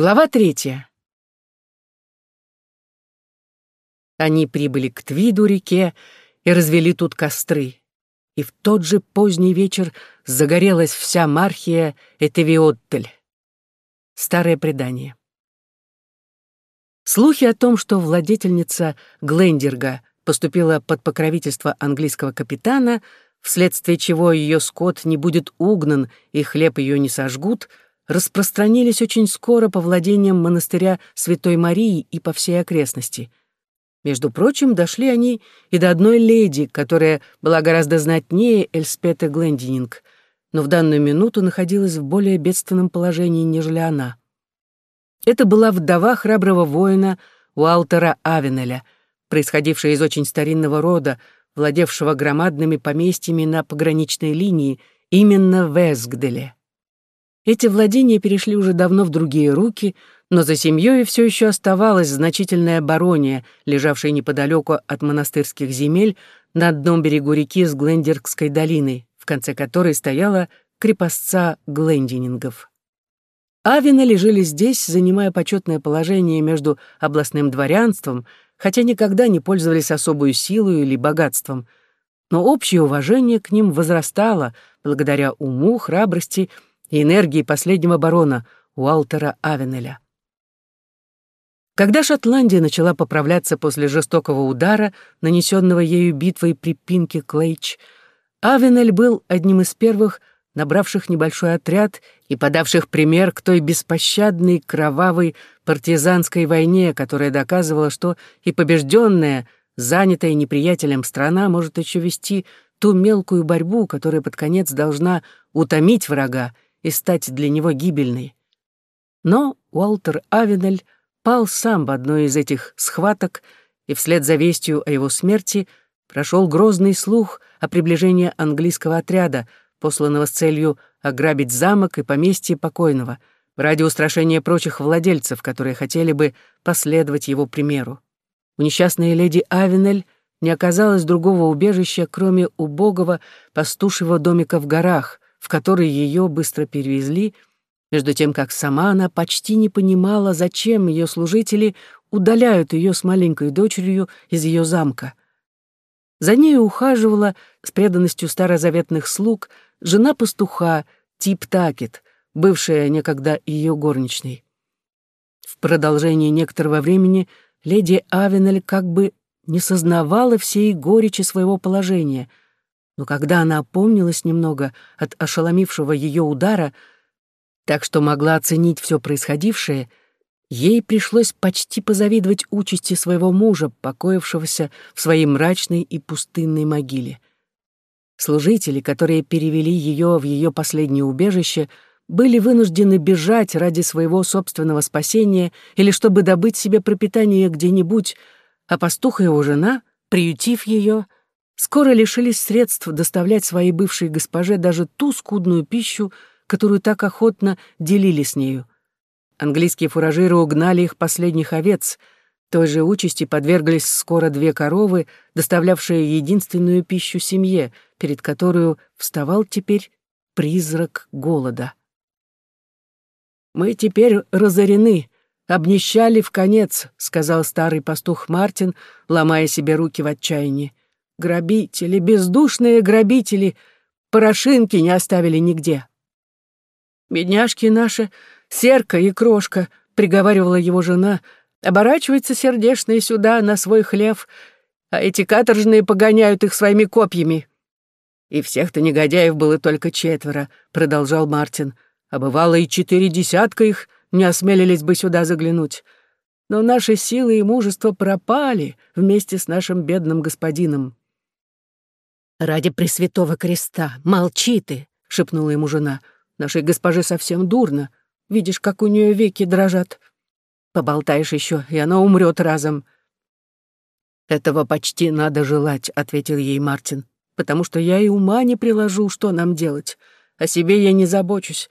Глава третья. Они прибыли к Твиду реке и развели тут костры. И в тот же поздний вечер загорелась вся Мархия Этевиоттель. Старое предание. Слухи о том, что владетельница Глендерга поступила под покровительство английского капитана, вследствие чего ее скот не будет угнан и хлеб ее не сожгут, распространились очень скоро по владениям монастыря Святой Марии и по всей окрестности. Между прочим, дошли они и до одной леди, которая была гораздо знатнее Эльспеты Глендининг, но в данную минуту находилась в более бедственном положении, нежели она. Это была вдова храброго воина Уалтера Авенеля, происходившая из очень старинного рода, владевшего громадными поместьями на пограничной линии, именно в Эсгделе. Эти владения перешли уже давно в другие руки, но за семьей все еще оставалась значительная барония, лежавшая неподалеку от монастырских земель на одном берегу реки с Глендергской долиной, в конце которой стояла крепостца Глендинингов. Авины лежали здесь, занимая почетное положение между областным дворянством, хотя никогда не пользовались особую силой или богатством, но общее уважение к ним возрастало благодаря уму, храбрости и энергии последнего барона Уалтера Авенеля. Когда Шотландия начала поправляться после жестокого удара, нанесенного ею битвой при Пинке Клейч, Авенель был одним из первых, набравших небольшой отряд и подавших пример к той беспощадной, кровавой партизанской войне, которая доказывала, что и побежденная, занятая неприятелем страна может еще вести ту мелкую борьбу, которая под конец должна утомить врага и стать для него гибельной. Но Уолтер Авенель пал сам в одной из этих схваток, и вслед за вестью о его смерти прошел грозный слух о приближении английского отряда, посланного с целью ограбить замок и поместье покойного, ради устрашения прочих владельцев, которые хотели бы последовать его примеру. У несчастной леди Авенель не оказалось другого убежища, кроме убогого пастушьего домика в горах, в который ее быстро перевезли, между тем как сама она почти не понимала, зачем ее служители удаляют ее с маленькой дочерью из ее замка. За нею ухаживала с преданностью старозаветных слуг жена пастуха Тип Такет, бывшая некогда ее горничной. В продолжении некоторого времени леди Авенель как бы не сознавала всей горечи своего положения — но когда она опомнилась немного от ошеломившего ее удара, так что могла оценить все происходившее, ей пришлось почти позавидовать участи своего мужа, покоившегося в своей мрачной и пустынной могиле. Служители, которые перевели ее в ее последнее убежище, были вынуждены бежать ради своего собственного спасения или чтобы добыть себе пропитание где-нибудь, а пастух и его жена, приютив ее, — скоро лишились средств доставлять своей бывшей госпоже даже ту скудную пищу, которую так охотно делили с нею. Английские фуражиры угнали их последних овец, той же участи подверглись скоро две коровы, доставлявшие единственную пищу семье, перед которую вставал теперь призрак голода. «Мы теперь разорены, обнищали в конец», — сказал старый пастух Мартин, ломая себе руки в отчаянии. Грабители, бездушные грабители, порошинки не оставили нигде. Бедняжки наши, серка и крошка, приговаривала его жена, оборачивается сердечные сюда на свой хлев, а эти каторжные погоняют их своими копьями. И всех-то негодяев было только четверо, продолжал Мартин, а бывало и четыре десятка их не осмелились бы сюда заглянуть. Но наши силы и мужество пропали вместе с нашим бедным господином. «Ради Пресвятого Креста, молчи ты!» — шепнула ему жена. «Нашей госпоже совсем дурно. Видишь, как у нее веки дрожат. Поболтаешь еще, и она умрет разом». «Этого почти надо желать», — ответил ей Мартин, «потому что я и ума не приложу, что нам делать. О себе я не забочусь.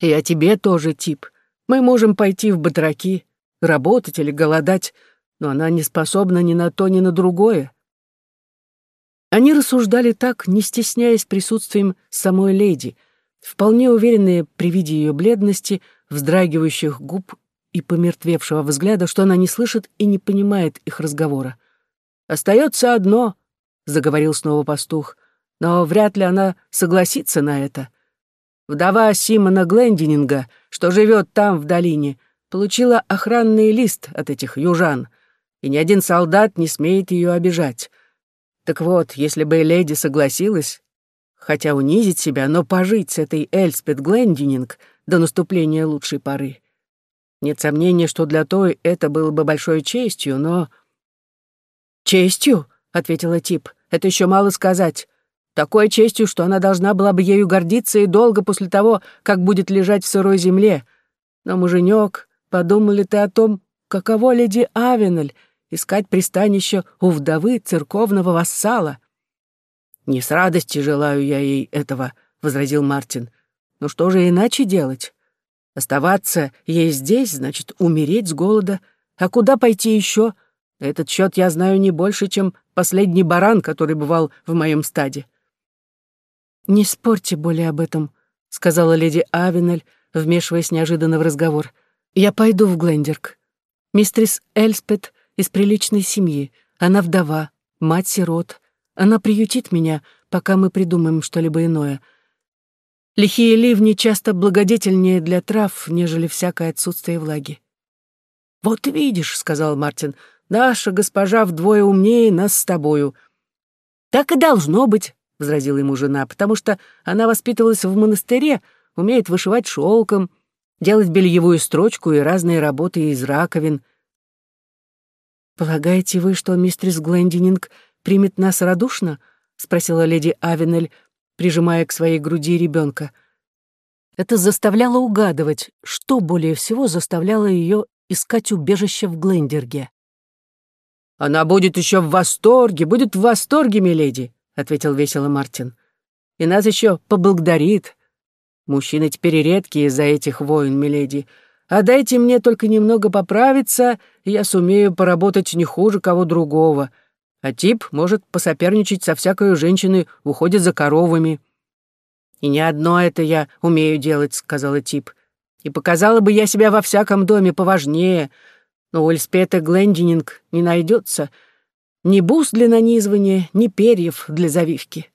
И о тебе тоже, тип. Мы можем пойти в батраки, работать или голодать, но она не способна ни на то, ни на другое. Они рассуждали так, не стесняясь присутствием самой леди, вполне уверенные при виде ее бледности, вздрагивающих губ и помертвевшего взгляда, что она не слышит и не понимает их разговора. «Остается одно», — заговорил снова пастух, «но вряд ли она согласится на это. Вдова Симона Глендининга, что живет там, в долине, получила охранный лист от этих южан, и ни один солдат не смеет ее обижать. Так вот, если бы леди согласилась, хотя унизить себя, но пожить с этой Эльспет Глендининг до наступления лучшей поры. Нет сомнения, что для той это было бы большой честью, но... «Честью?» — ответила Тип. «Это еще мало сказать. Такой честью, что она должна была бы ею гордиться и долго после того, как будет лежать в сырой земле. Но, муженек, подумал ли ты о том, каково леди Авенель искать пристанище у вдовы церковного вассала?» «Не с радостью желаю я ей этого», — возразил Мартин. «Но что же иначе делать? Оставаться ей здесь, значит, умереть с голода. А куда пойти еще? этот счет я знаю не больше, чем последний баран, который бывал в моем стаде». «Не спорьте более об этом», — сказала леди Авенель, вмешиваясь неожиданно в разговор. «Я пойду в Глендерк. Мистрис Эльспет из приличной семьи. Она вдова, мать-сирот. Она приютит меня, пока мы придумаем что-либо иное. Лихие ливни часто благодетельнее для трав, нежели всякое отсутствие влаги. «Вот видишь», — сказал Мартин, — «наша госпожа вдвое умнее нас с тобою». «Так и должно быть», — возразила ему жена, «потому что она воспитывалась в монастыре, умеет вышивать шелком, делать бельевую строчку и разные работы из раковин». «Полагаете вы, что мистерс Глендининг примет нас радушно?» — спросила леди Авенель, прижимая к своей груди ребенка. Это заставляло угадывать, что более всего заставляло ее искать убежище в Глендерге. «Она будет еще в восторге, будет в восторге, миледи», — ответил весело Мартин. «И нас еще поблагодарит. Мужчины теперь редкие из-за этих войн, миледи. А дайте мне только немного поправиться, и я сумею поработать не хуже кого другого. А тип может посоперничать со всякой женщиной в уходе за коровами. «И не одно это я умею делать», — сказала тип. «И показала бы я себя во всяком доме поважнее, но у Эльспета Глендининг не найдется ни бус для нанизывания, ни перьев для завивки».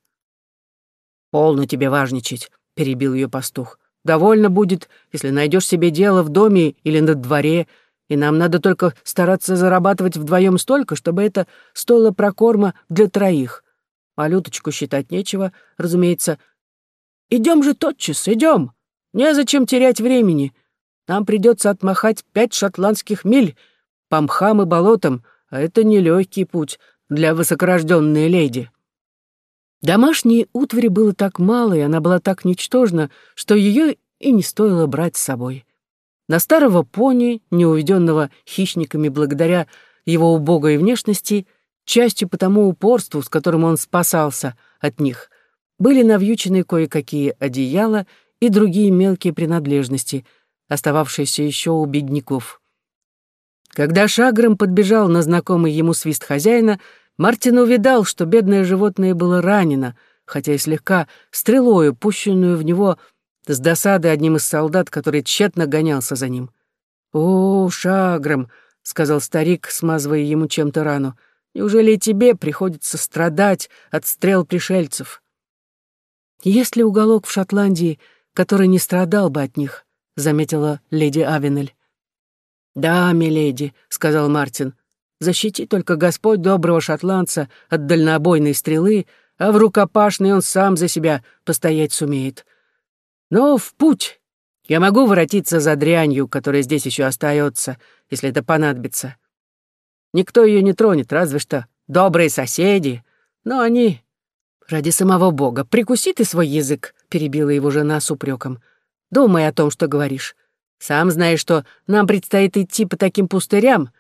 «Полно тебе важничать», — перебил ее пастух. «Довольно будет, если найдешь себе дело в доме или на дворе, — и нам надо только стараться зарабатывать вдвоем столько, чтобы это стоило прокорма для троих. А люточку считать нечего, разумеется. Идем же тотчас, идем. Незачем терять времени. Нам придется отмахать пять шотландских миль по мхам и болотам, а это нелегкий путь для высокорожденной леди. Домашней утвари было так мало, и она была так ничтожна, что ее и не стоило брать с собой. На старого пони, неуведенного хищниками благодаря его убогой внешности, частью по тому упорству, с которым он спасался от них, были навьючены кое-какие одеяла и другие мелкие принадлежности, остававшиеся еще у бедняков. Когда Шагром подбежал на знакомый ему свист хозяина, Мартин увидал, что бедное животное было ранено, хотя и слегка стрелою, пущенную в него с досады одним из солдат, который тщетно гонялся за ним. «О, Шаграм!» — сказал старик, смазывая ему чем-то рану. «Неужели тебе приходится страдать от стрел пришельцев?» «Есть ли уголок в Шотландии, который не страдал бы от них?» — заметила леди Авенель. «Да, миледи», — сказал Мартин. «Защити только Господь доброго шотландца от дальнобойной стрелы, а в рукопашной он сам за себя постоять сумеет. Но в путь. Я могу воротиться за дрянью, которая здесь еще остается, если это понадобится. Никто ее не тронет, разве что добрые соседи. Но они... Ради самого Бога, прикуси ты свой язык, перебила его жена с упреком. Думай о том, что говоришь. Сам знаешь, что нам предстоит идти по таким пустырям.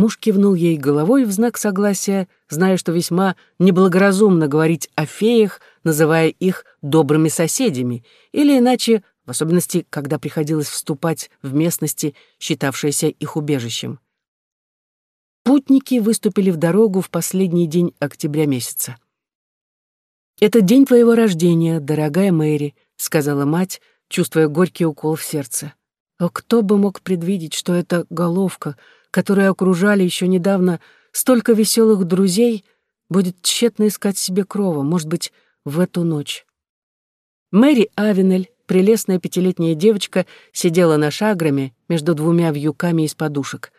Муж кивнул ей головой в знак согласия, зная, что весьма неблагоразумно говорить о феях, называя их добрыми соседями, или иначе, в особенности, когда приходилось вступать в местности, считавшиеся их убежищем. Путники выступили в дорогу в последний день октября месяца. «Это день твоего рождения, дорогая Мэри», — сказала мать, чувствуя горький укол в сердце. А кто бы мог предвидеть, что эта головка, которую окружали еще недавно столько веселых друзей, будет тщетно искать себе крова, может быть, в эту ночь. Мэри Авенель, прелестная пятилетняя девочка, сидела на шаграме между двумя вьюками из подушек.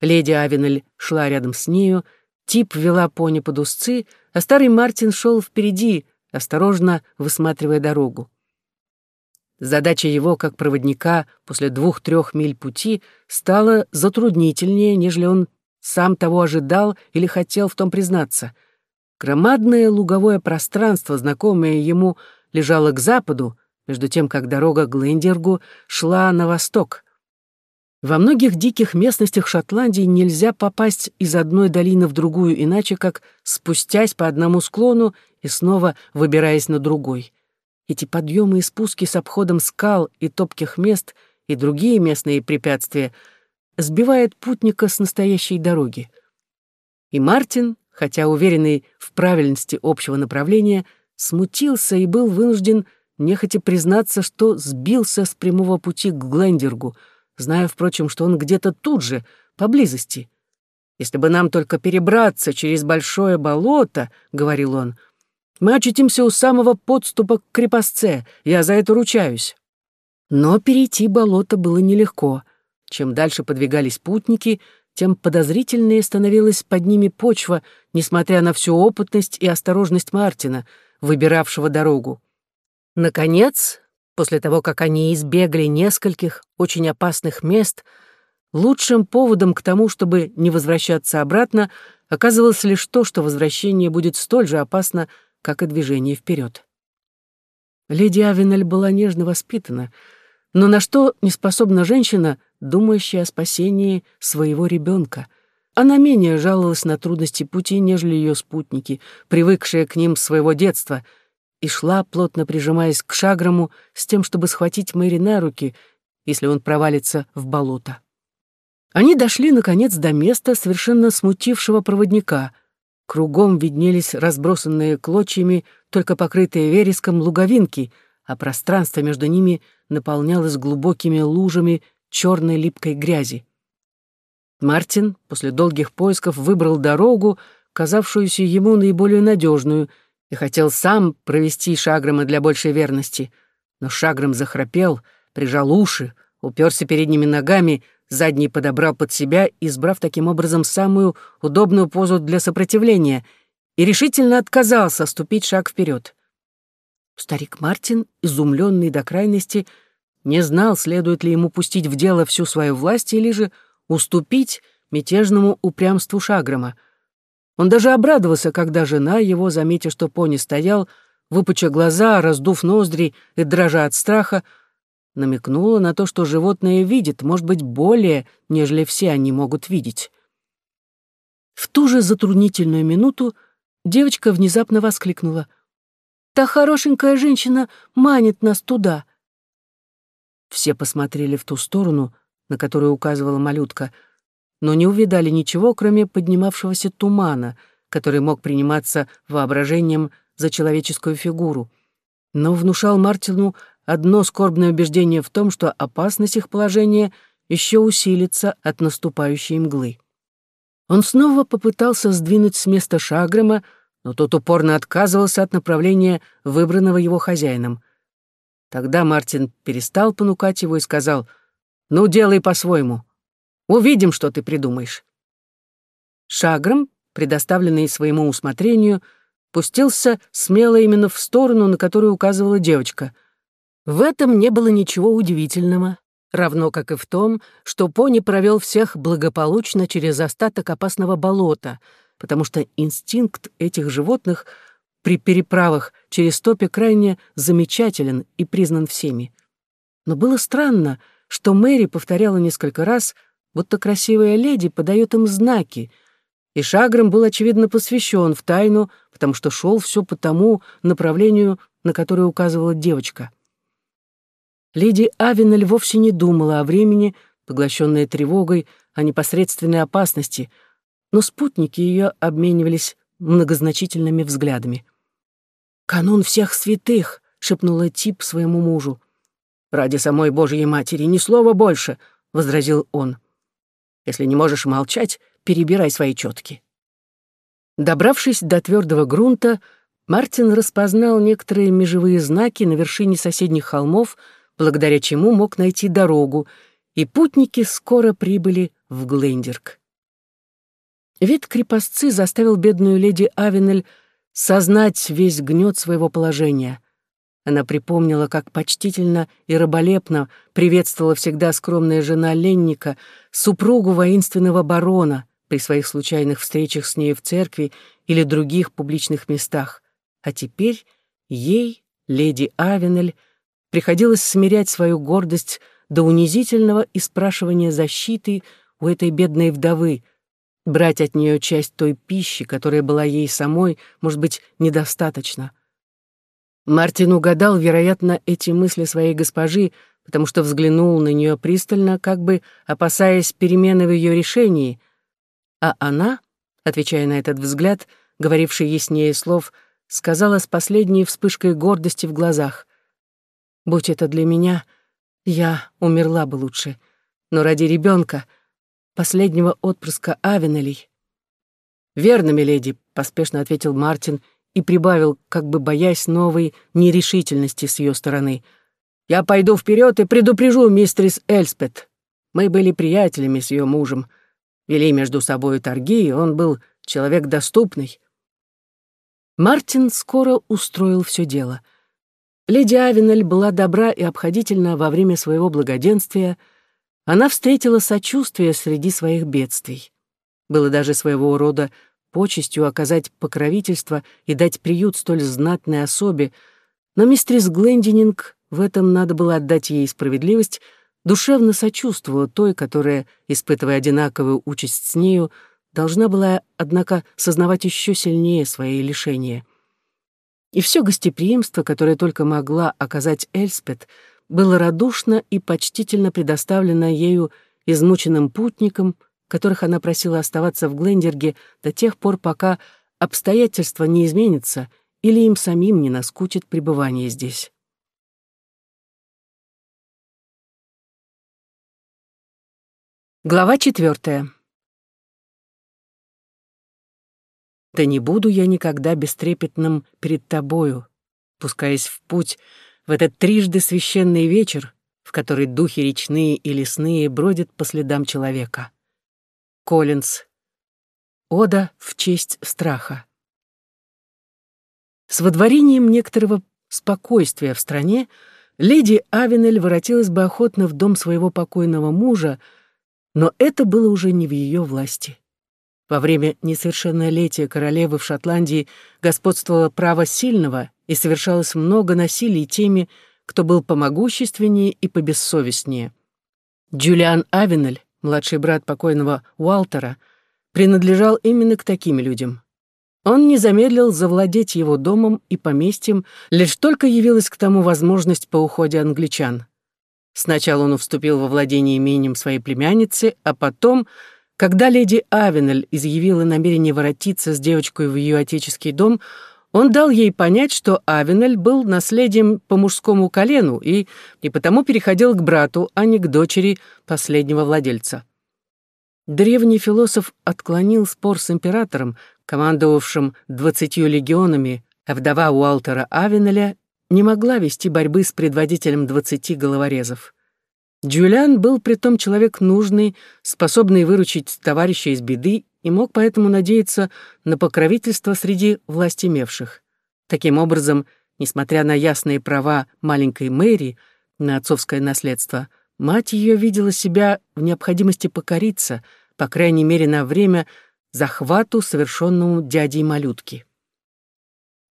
Леди Авенель шла рядом с нею, Тип вела пони под узцы, а старый Мартин шел впереди, осторожно высматривая дорогу. Задача его, как проводника, после двух-трех миль пути стала затруднительнее, нежели он сам того ожидал или хотел в том признаться. Громадное луговое пространство, знакомое ему, лежало к западу, между тем, как дорога к Глендергу шла на восток. Во многих диких местностях Шотландии нельзя попасть из одной долины в другую иначе, как спустясь по одному склону и снова выбираясь на другой. Эти подъемы и спуски с обходом скал и топких мест и другие местные препятствия сбивают путника с настоящей дороги. И Мартин, хотя уверенный в правильности общего направления, смутился и был вынужден нехотя признаться, что сбился с прямого пути к Глендергу — зная, впрочем, что он где-то тут же, поблизости. «Если бы нам только перебраться через большое болото», — говорил он, — «мы очутимся у самого подступа к крепостце, я за это ручаюсь». Но перейти болото было нелегко. Чем дальше подвигались путники, тем подозрительнее становилась под ними почва, несмотря на всю опытность и осторожность Мартина, выбиравшего дорогу. Наконец, После того, как они избегли нескольких очень опасных мест, лучшим поводом к тому, чтобы не возвращаться обратно, оказывалось лишь то, что возвращение будет столь же опасно, как и движение вперед. Леди Авенель была нежно воспитана, но на что не способна женщина, думающая о спасении своего ребенка? Она менее жаловалась на трудности пути, нежели ее спутники, привыкшие к ним с своего детства — и шла, плотно прижимаясь к шагрому, с тем, чтобы схватить Мэри на руки, если он провалится в болото. Они дошли, наконец, до места, совершенно смутившего проводника. Кругом виднелись разбросанные клочьями, только покрытые вереском луговинки, а пространство между ними наполнялось глубокими лужами черной липкой грязи. Мартин после долгих поисков выбрал дорогу, казавшуюся ему наиболее надежную — и хотел сам провести Шаграма для большей верности, но Шаграм захрапел, прижал уши, уперся передними ногами, задний подобрал под себя, избрав таким образом самую удобную позу для сопротивления, и решительно отказался ступить шаг вперед. Старик Мартин, изумленный до крайности, не знал, следует ли ему пустить в дело всю свою власть или же уступить мятежному упрямству Шаграма — он даже обрадовался, когда жена его, заметив, что пони стоял, выпуча глаза, раздув ноздри и дрожа от страха, намекнула на то, что животное видит, может быть, более, нежели все они могут видеть. В ту же затруднительную минуту девочка внезапно воскликнула. «Та хорошенькая женщина манит нас туда!» Все посмотрели в ту сторону, на которую указывала малютка — но не увидали ничего, кроме поднимавшегося тумана, который мог приниматься воображением за человеческую фигуру, но внушал Мартину одно скорбное убеждение в том, что опасность их положения еще усилится от наступающей мглы. Он снова попытался сдвинуть с места Шаграма, но тот упорно отказывался от направления, выбранного его хозяином. Тогда Мартин перестал понукать его и сказал, «Ну, делай по-своему. Увидим, что ты придумаешь». Шагром, предоставленный своему усмотрению, пустился смело именно в сторону, на которую указывала девочка. В этом не было ничего удивительного, равно как и в том, что пони провел всех благополучно через остаток опасного болота, потому что инстинкт этих животных при переправах через топи крайне замечателен и признан всеми. Но было странно, что Мэри повторяла несколько раз — будто красивая леди подает им знаки, и Шаграм был, очевидно, посвящен в тайну, потому что шел все по тому направлению, на которое указывала девочка. Леди Авенель вовсе не думала о времени, поглощенная тревогой, о непосредственной опасности, но спутники ее обменивались многозначительными взглядами. «Канун всех святых!» — шепнула Тип своему мужу. «Ради самой Божьей Матери, ни слова больше», — возразил он. «Если не можешь молчать, перебирай свои четки». Добравшись до твердого грунта, Мартин распознал некоторые межевые знаки на вершине соседних холмов, благодаря чему мог найти дорогу, и путники скоро прибыли в Глендерк. Вид крепостцы заставил бедную леди Авенель сознать весь гнет своего положения. Она припомнила, как почтительно и раболепно приветствовала всегда скромная жена Ленника, супругу воинственного барона при своих случайных встречах с ней в церкви или других публичных местах. А теперь ей, леди Авенель, приходилось смирять свою гордость до унизительного и спрашивания защиты у этой бедной вдовы, брать от нее часть той пищи, которая была ей самой, может быть, недостаточно. Мартин угадал, вероятно, эти мысли своей госпожи, потому что взглянул на нее пристально, как бы опасаясь перемены в ее решении, а она, отвечая на этот взгляд, говоривший яснее слов, сказала с последней вспышкой гордости в глазах. «Будь это для меня, я умерла бы лучше, но ради ребенка — последнего отпрыска Авенелей. «Верно, миледи», — поспешно ответил Мартин и прибавил, как бы боясь новой нерешительности с ее стороны. «Я пойду вперед и предупрежу мистерис Эльспет. Мы были приятелями с ее мужем, вели между собой торги, и он был человек доступный». Мартин скоро устроил все дело. Леди Авенель была добра и обходительна во время своего благоденствия — она встретила сочувствие среди своих бедствий. Было даже своего рода почестью оказать покровительство и дать приют столь знатной особе, но мистерис Глендининг, в этом надо было отдать ей справедливость, душевно сочувствовала той, которая, испытывая одинаковую участь с нею, должна была, однако, сознавать еще сильнее свои лишения. И все гостеприимство, которое только могла оказать Эльспет, было радушно и почтительно предоставлено ею измученным путникам, которых она просила оставаться в Глендерге до тех пор, пока обстоятельства не изменятся или им самим не наскучит пребывание здесь. Глава четвертая. «Да не буду я никогда бестрепетным перед тобою, пускаясь в путь, в этот трижды священный вечер, в который духи речные и лесные бродят по следам человека. Коллинз. Ода в честь страха. С водворением некоторого спокойствия в стране леди Авенель воротилась бы охотно в дом своего покойного мужа, но это было уже не в ее власти. Во время несовершеннолетия королевы в Шотландии господствовало право сильного, и совершалось много насилий теми, кто был помогущественнее и побессовестнее. Джулиан Авенель, младший брат покойного Уалтера, принадлежал именно к таким людям. Он не замедлил завладеть его домом и поместьем, лишь только явилась к тому возможность по уходе англичан. Сначала он вступил во владение имением своей племянницы, а потом, когда леди Авенель изъявила намерение воротиться с девочкой в ее отеческий дом, он дал ей понять, что Авенель был наследием по мужскому колену и, и потому переходил к брату, а не к дочери последнего владельца. Древний философ отклонил спор с императором, командовавшим двадцатью легионами, а вдова Уалтера Авенеля не могла вести борьбы с предводителем двадцати головорезов. Джулиан был притом человек нужный, способный выручить товарища из беды и мог поэтому надеяться на покровительство среди властимевших. Таким образом, несмотря на ясные права маленькой Мэри на отцовское наследство, мать ее видела себя в необходимости покориться, по крайней мере на время, захвату, совершенному дядей малютки.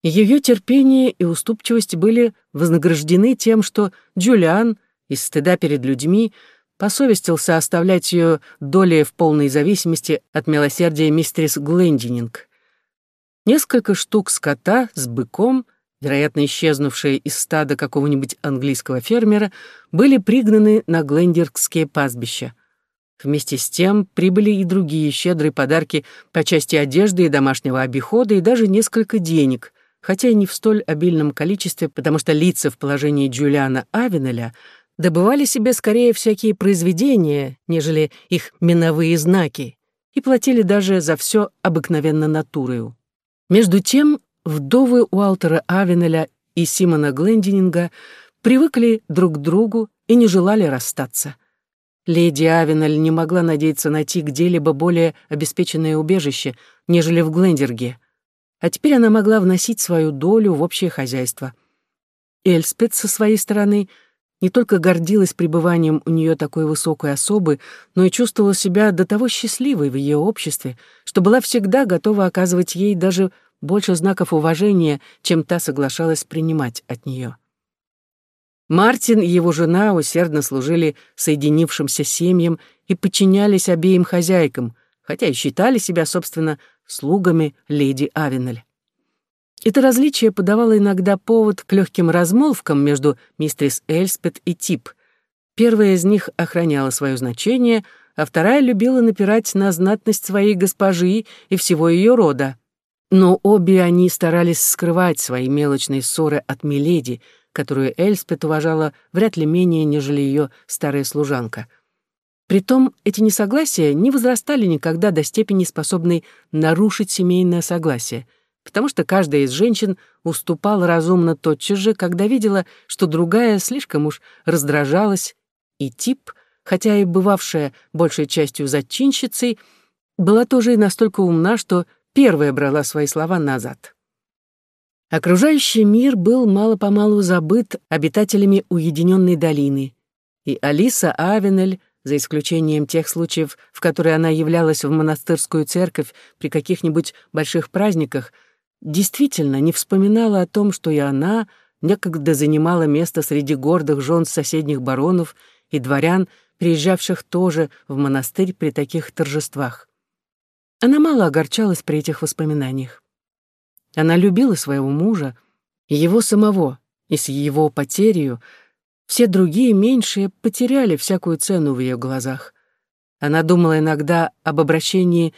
Ее терпение и уступчивость были вознаграждены тем, что Джулиан, из стыда перед людьми, посовестился оставлять ее долей в полной зависимости от милосердия мистерис Глендининг. Несколько штук скота с быком, вероятно, исчезнувшие из стада какого-нибудь английского фермера, были пригнаны на глендергские пастбища. Вместе с тем прибыли и другие щедрые подарки по части одежды и домашнего обихода, и даже несколько денег, хотя и не в столь обильном количестве, потому что лица в положении Джулиана Авенеля добывали себе скорее всякие произведения, нежели их миновые знаки, и платили даже за все обыкновенно натурою. Между тем, вдовы Уалтера Авенеля и Симона Глендининга привыкли друг к другу и не желали расстаться. Леди Авенель не могла надеяться найти где-либо более обеспеченное убежище, нежели в Глендерге, а теперь она могла вносить свою долю в общее хозяйство. Эльспет со своей стороны — не только гордилась пребыванием у нее такой высокой особы, но и чувствовала себя до того счастливой в ее обществе, что была всегда готова оказывать ей даже больше знаков уважения, чем та соглашалась принимать от нее. Мартин и его жена усердно служили соединившимся семьям и подчинялись обеим хозяйкам, хотя и считали себя, собственно, слугами леди Авенель. Это различие подавало иногда повод к легким размолвкам между мистерис Эльспет и Тип. Первая из них охраняла свое значение, а вторая любила напирать на знатность своей госпожи и всего ее рода. Но обе они старались скрывать свои мелочные ссоры от Миледи, которую Эльспет уважала вряд ли менее, нежели ее старая служанка. Притом эти несогласия не возрастали никогда до степени, способной нарушить семейное согласие — потому что каждая из женщин уступала разумно тотчас же, когда видела, что другая слишком уж раздражалась, и тип, хотя и бывавшая большей частью зачинщицей, была тоже и настолько умна, что первая брала свои слова назад. Окружающий мир был мало-помалу забыт обитателями уединенной долины, и Алиса Авенель, за исключением тех случаев, в которые она являлась в монастырскую церковь при каких-нибудь больших праздниках, действительно не вспоминала о том, что и она некогда занимала место среди гордых жен соседних баронов и дворян, приезжавших тоже в монастырь при таких торжествах. Она мало огорчалась при этих воспоминаниях. Она любила своего мужа, его самого, и с его потерей все другие меньшие потеряли всякую цену в ее глазах. Она думала иногда об обращении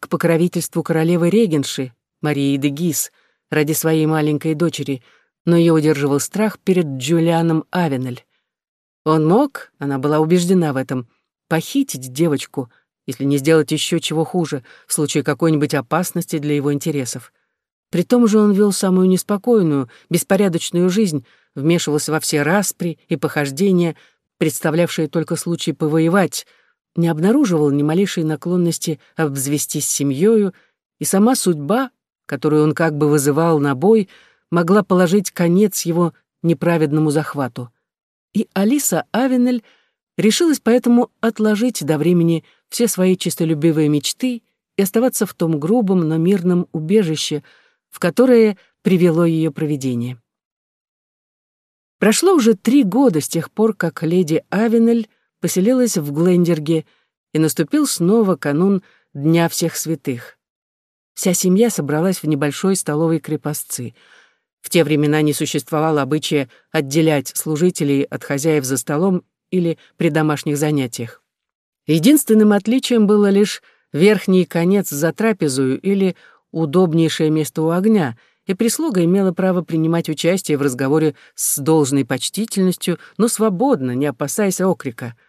к покровительству королевы Регенши, Марии де Гис, ради своей маленькой дочери, но ее удерживал страх перед Джулианом Авенель. Он мог, она была убеждена в этом, похитить девочку, если не сделать еще чего хуже, в случае какой-нибудь опасности для его интересов. При том же он вел самую неспокойную, беспорядочную жизнь, вмешивался во все распри и похождения, представлявшие только случай повоевать, не обнаруживал ни малейшей наклонности обзвестись семьёю, и сама судьба которую он как бы вызывал на бой, могла положить конец его неправедному захвату. И Алиса Авенель решилась поэтому отложить до времени все свои честолюбивые мечты и оставаться в том грубом, но мирном убежище, в которое привело ее провидение. Прошло уже три года с тех пор, как леди Авенель поселилась в Глендерге, и наступил снова канун Дня всех святых. Вся семья собралась в небольшой столовой крепостцы. В те времена не существовало обычая отделять служителей от хозяев за столом или при домашних занятиях. Единственным отличием было лишь верхний конец за трапезу или удобнейшее место у огня, и прислуга имела право принимать участие в разговоре с должной почтительностью, но свободно, не опасаясь окрика —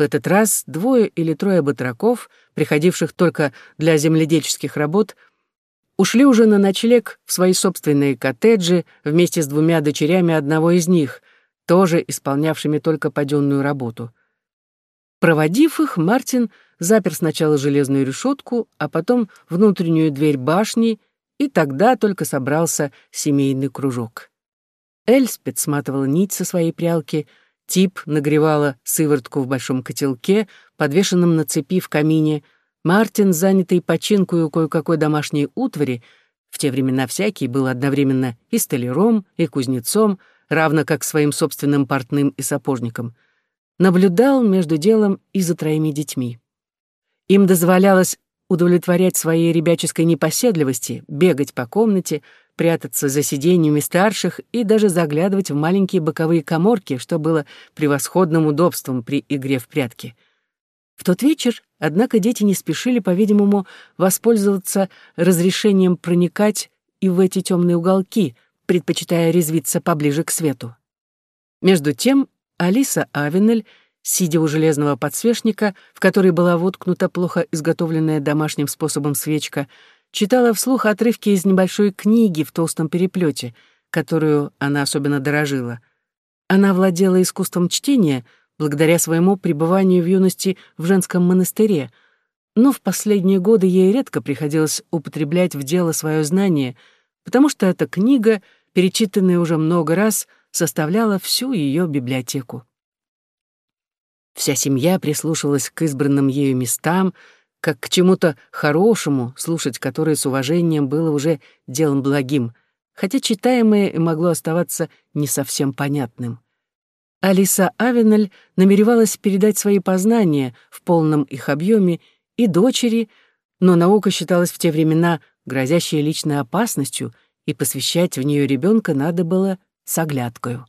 в этот раз двое или трое батраков, приходивших только для земледельческих работ, ушли уже на ночлег в свои собственные коттеджи вместе с двумя дочерями одного из них, тоже исполнявшими только паденную работу. Проводив их, Мартин запер сначала железную решетку, а потом внутреннюю дверь башни, и тогда только собрался семейный кружок. Эльспет сматывала нить со своей прялки — Тип нагревала сыворотку в большом котелке, подвешенном на цепи в камине. Мартин, занятый починкою кое-какой домашней утвари, в те времена всякий был одновременно и столяром, и кузнецом, равно как своим собственным портным и сапожником, наблюдал между делом и за троими детьми. Им дозволялось удовлетворять своей ребяческой непоседливости, бегать по комнате, прятаться за сиденьями старших и даже заглядывать в маленькие боковые коморки, что было превосходным удобством при игре в прятки. В тот вечер, однако, дети не спешили, по-видимому, воспользоваться разрешением проникать и в эти темные уголки, предпочитая резвиться поближе к свету. Между тем, Алиса Авенель, сидя у железного подсвечника, в который была воткнута плохо изготовленная домашним способом свечка, читала вслух отрывки из небольшой книги в толстом переплете, которую она особенно дорожила. Она владела искусством чтения благодаря своему пребыванию в юности в женском монастыре, но в последние годы ей редко приходилось употреблять в дело свое знание, потому что эта книга, перечитанная уже много раз, составляла всю ее библиотеку. Вся семья прислушивалась к избранным ею местам, как к чему-то хорошему, слушать которое с уважением было уже делом благим, хотя читаемое могло оставаться не совсем понятным. Алиса Авенель намеревалась передать свои познания в полном их объеме и дочери, но наука считалась в те времена грозящей личной опасностью, и посвящать в нее ребенка надо было с оглядкою.